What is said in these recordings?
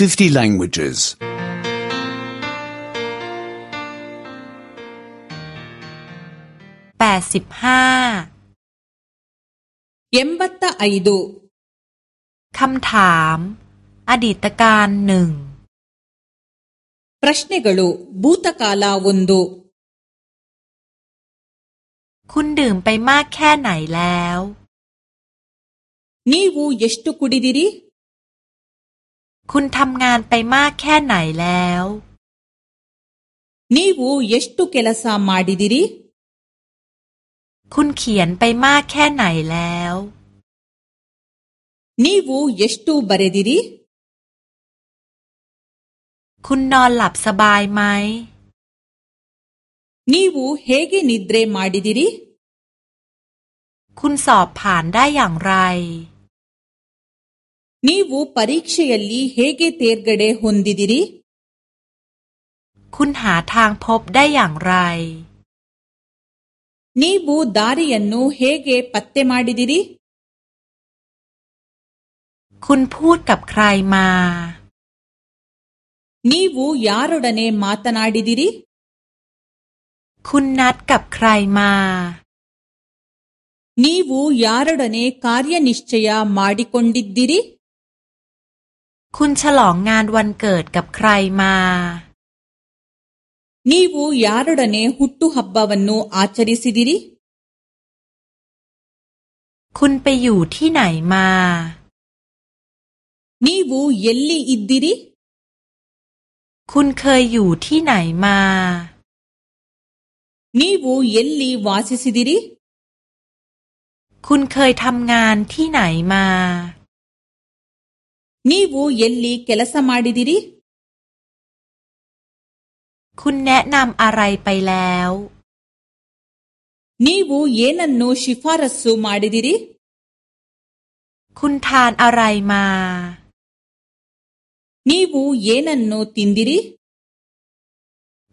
50 languages. 85 85คำถาม อดีตการหนึ่งปรัญหาบูตกาลาวันดูคุณดื่มไปมากแค่ไหนแล้วนี่วูเยสตุกุดีดีรีคุณทำงานไปมากแค่ไหนแล้ว ನೀವು ಎಷ್ಟು ಕೆಲಸ มาดิดิริคุณเขียนไปมากแค่ไหนแล้ว ನೀವು ಎಷ್ಟು ಬ ರ รดิริคุณนอนหลับสบายไหมนี่วูเฮกินิดเรมาดิดิริคุณสอบผ่านได้อย่างไร ನೀವು ಪರೀಕ್ಷೆಯಲ್ಲಿ ಹೇಗೆ ತೇರ್ಗಡೆ ಹೊಂದಿದಿರಿ คุณหาทางพบได้อย่างไร ನೀವು ದಾರಿಯನ್ನು ಹೇಗೆ ಪತ್ತೆ ಮಾಡಿದಿರಿ คุณพูดกับใครมา ನೀವು ಯಾರೊಡನೆ ಮಾತನಾಡಿದಿರಿ คุณนัดกับใครมา ನೀವು ಯಾರೊಡನೆ ಕಾರ್ಯನಿಶ್ಚಯ ಮಾಡಿಕೊಂಡಿದ್ದೀರಿ คุณฉลองงานวันเกิดกับใครมานี่วูยารดเนหุตตุฮับบาวันโนอาชริสิดิริ คุณไปอยู่ที่ไหนมานี่วูเยลลี่อิดดิริคุณเคยอยู่ที่ไหนมานี่วูเยลลี่วาสิสิดิริ คุณเคยทำงานที่ไหนมา ನೀವು ಎಲ್ಲಿ ಕೆಲಸ ಮಾಡಿದಿರಿ คุณแนะนำอะไรไปแล้ว ನೀವು ಏನನ್ನು ಶಿಫಾರಸ್ಸು ಮಾಡಿದಿರಿ คุณทานอะไรมา ನೀವು ಏನನ್ನು ತಿಂದಿರಿ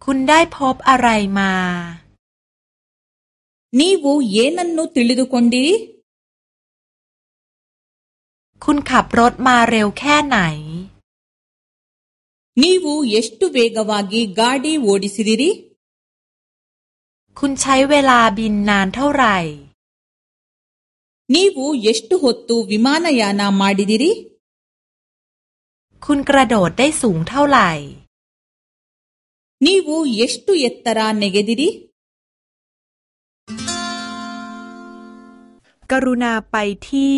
คุณได้พบอะไรมา ನೀವು ಏನನ್ನು ತಿಳಿದುಕೊಂಡಿರಿ คุณขับรถมาเร็วแค่ไหนนิวูเยสตุเวกวากีกาดีโวดิซิดิริ คุณใช้เวลาบินนานเท่าไหร่นิวูเยสตุฮตูวิมานายานามาดิดิริ คุณกระโดดได้สูงเท่าไหร่นิวูเยสตุเยตตาราเนเกดิริ กรุณาไปที่